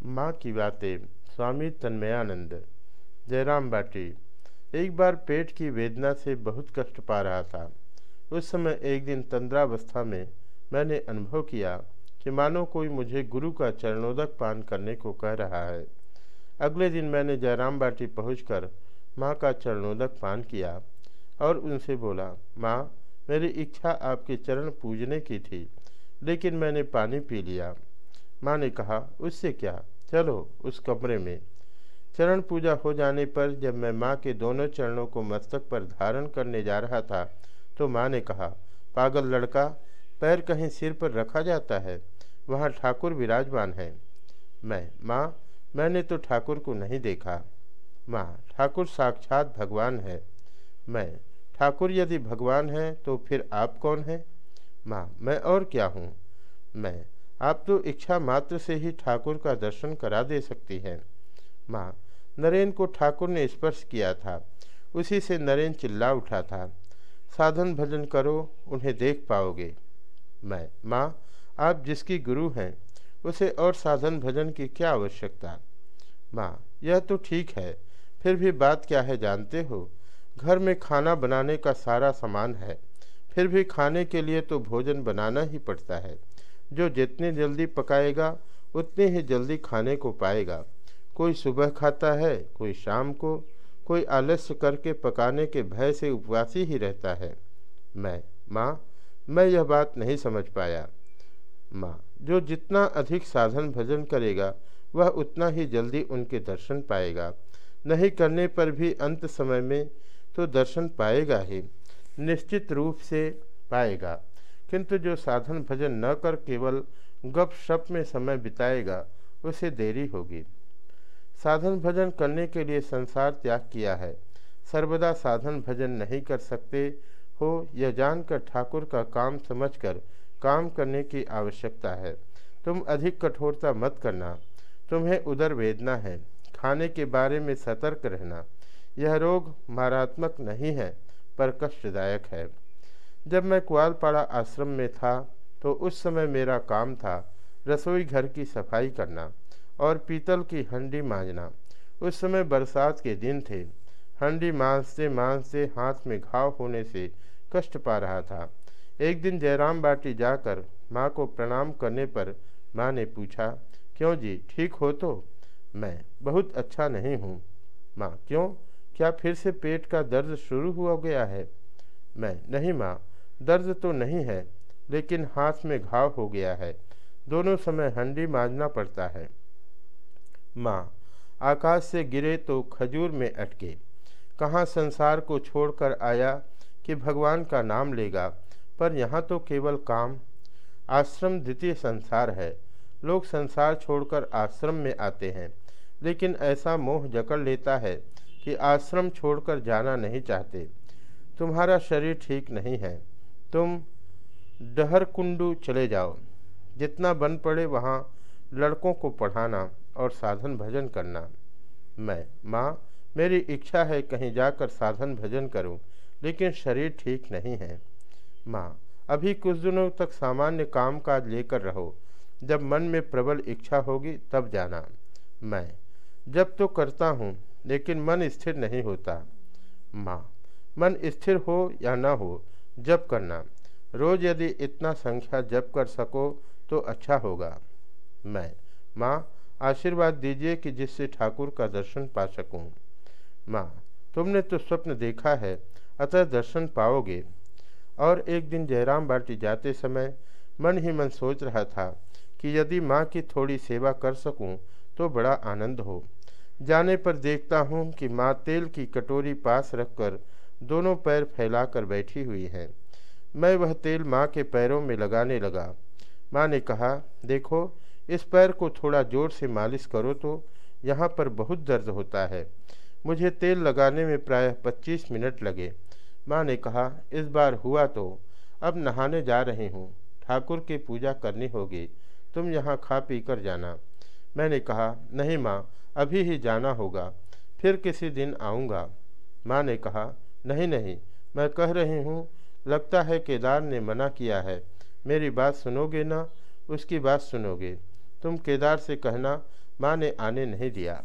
माँ की बातें, स्वामी तन्मयानंद। जयराम बाटी, एक बार पेट की वेदना से बहुत कष्ट पा रहा था। उस समय एक दिन तंद्रावस्था में मैंने अनुभव किया कि मानो कोई मुझे गुरु का चरणोदक पान करने को कह रहा है। अगले दिन मैंने जयराम बाटी पहुँच कर माँ का चरणोदक पान किया और उनसे बोला, माँ, मेरी इच्छा आपके चरण पूजने की थी, लेकिन मैंने पानी पी लिया। माँ ने कहा, उससे क्या? चलो उस कमरे में। चरण पूजा हो जाने पर जब मैं माँ के दोनों चरणों को मस्तक पर धारण करने जा रहा था तो माँ ने कहा, पागल लड़का, पैर कहीं सिर पर रखा जाता है, वहाँ ठाकुर विराजमान है। मैं, माँ, मैंने तो ठाकुर को नहीं देखा। माँ, ठाकुर साक्षात भगवान है। मैं, ठाकुर यदि भगवान है तो फिर आप कौन हैं? माँ, मैं और क्या हूँ? मैं आप तो इच्छा मात्र से ही ठाकुर का दर्शन करा दे सकती हैं। माँ, नरेन को ठाकुर ने स्पर्श किया था। उसी से नरेन चिल्ला उठा था। साधन भजन करो, उन्हें देख पाओगे। मैं, माँ, आप जिसकी गुरु हैं, उसे और साधन भजन की क्या आवश्यकता? माँ, यह तो ठीक है, फिर भी बात क्या है जानते हो? घर में खाना बनाने का सारा सामान है, फिर भी खाने के लिए तो भोजन बनाना ही पड़ता है। जो जितनी जल्दी पकाएगा, उतनी ही जल्दी खाने को पाएगा। कोई सुबह खाता है, कोई शाम को, कोई आलस्य करके पकाने के भय से उपवासी ही रहता है। मैं, माँ, मैं यह बात नहीं समझ पाया। माँ, जो जितना अधिक साधन भजन करेगा, वह उतना ही जल्दी उनके दर्शन पाएगा। नहीं करने पर भी अंत समय में तो दर्शन पाएगा ही, निश्चित रूप से पाएगा। किंतु जो साधन भजन न कर केवल गप शप में समय बिताएगा, उसे देरी होगी। साधन भजन करने के लिए संसार त्याग किया है। सर्वदा साधन भजन नहीं कर सकते हो, यह जानकर ठाकुर का काम समझकर काम करने की आवश्यकता है। तुम अधिक कठोरता मत करना, तुम्हें उधर वेदना है। खाने के बारे में सतर्क रहना, यह रोग मारात्मक नहीं है, पर कष्टदायक है। जब मैं कुआलपाड़ा आश्रम में था तो उस समय मेरा काम था रसोई घर की सफ़ाई करना और पीतल की हंडी मांजना। उस समय बरसात के दिन थे। हंडी मांझते मांझते हाथ में घाव होने से कष्ट पा रहा था। एक दिन जयराम बाटी जाकर माँ को प्रणाम करने पर माँ ने पूछा, क्यों जी, ठीक हो तो? मैं बहुत अच्छा नहीं हूँ। माँ, क्यों? क्या फिर से पेट का दर्द शुरू हुआ गया है? मैं, नहीं माँ दर्द तो नहीं है, लेकिन हाथ में घाव हो गया है। दोनों समय हंडी मांझना पड़ता है। माँ, आकाश से गिरे तो खजूर में अटके। कहाँ संसार को छोड़कर आया कि भगवान का नाम लेगा? पर यहाँ तो केवल काम, आश्रम द्वितीय संसार है। लोग संसार छोड़कर आश्रम में आते हैं, लेकिन ऐसा मोह जकड़ लेता है कि आश्रम छोड़कर जाना नहीं चाहते। तुम्हारा शरीर ठीक नहीं है। तुम डहरकुंडू चले जाओ। जितना बन पड़े वहाँ लड़कों को पढ़ाना और साधन भजन करना। मैं, माँ, मेरी इच्छा है कहीं जाकर साधन भजन करूँ, लेकिन शरीर ठीक नहीं है। माँ, अभी कुछ दिनों तक सामान्य काम काज लेकर रहो। जब मन में प्रबल इच्छा होगी तब जाना। मैं, जब तो करता हूँ, लेकिन मन स्थिर नहीं होता। माँ, मन स्थिर हो या न हो जब करना। रोज यदि इतना संख्या जप कर सको तो अच्छा होगा। मैं, माँ, आशीर्वाद दीजिए कि जिससे ठाकुर का दर्शन पा सकूँ। माँ, तुमने तो स्वप्न देखा है, अतः दर्शन पाओगे। और एक दिन जयराम बाटी जाते समय मन ही मन सोच रहा था कि यदि माँ की थोड़ी सेवा कर सकूँ तो बड़ा आनंद हो। जाने पर देखता हूँ कि माँ तेल की कटोरी पास रखकर दोनों पैर फैलाकर बैठी हुई हैं। मैं वह तेल माँ के पैरों में लगाने लगा। माँ ने कहा, देखो, इस पैर को थोड़ा ज़ोर से मालिश करो तो यहाँ पर बहुत दर्द होता है। मुझे तेल लगाने में प्रायः 25 मिनट लगे। माँ ने कहा, इस बार हुआ तो। अब नहाने जा रही हूँ। ठाकुर की पूजा करनी होगी। तुम यहाँ खा पी कर जाना। मैंने कहा, नहीं माँ, अभी ही जाना होगा। फिर किसी दिन आऊँगा। माँ ने कहा नहीं नहीं, मैं कह रही हूँ, लगता है केदार ने मना किया है। मेरी बात सुनोगे ना? उसकी बात सुनोगे। तुम केदार से कहना, माँ ने आने नहीं दिया।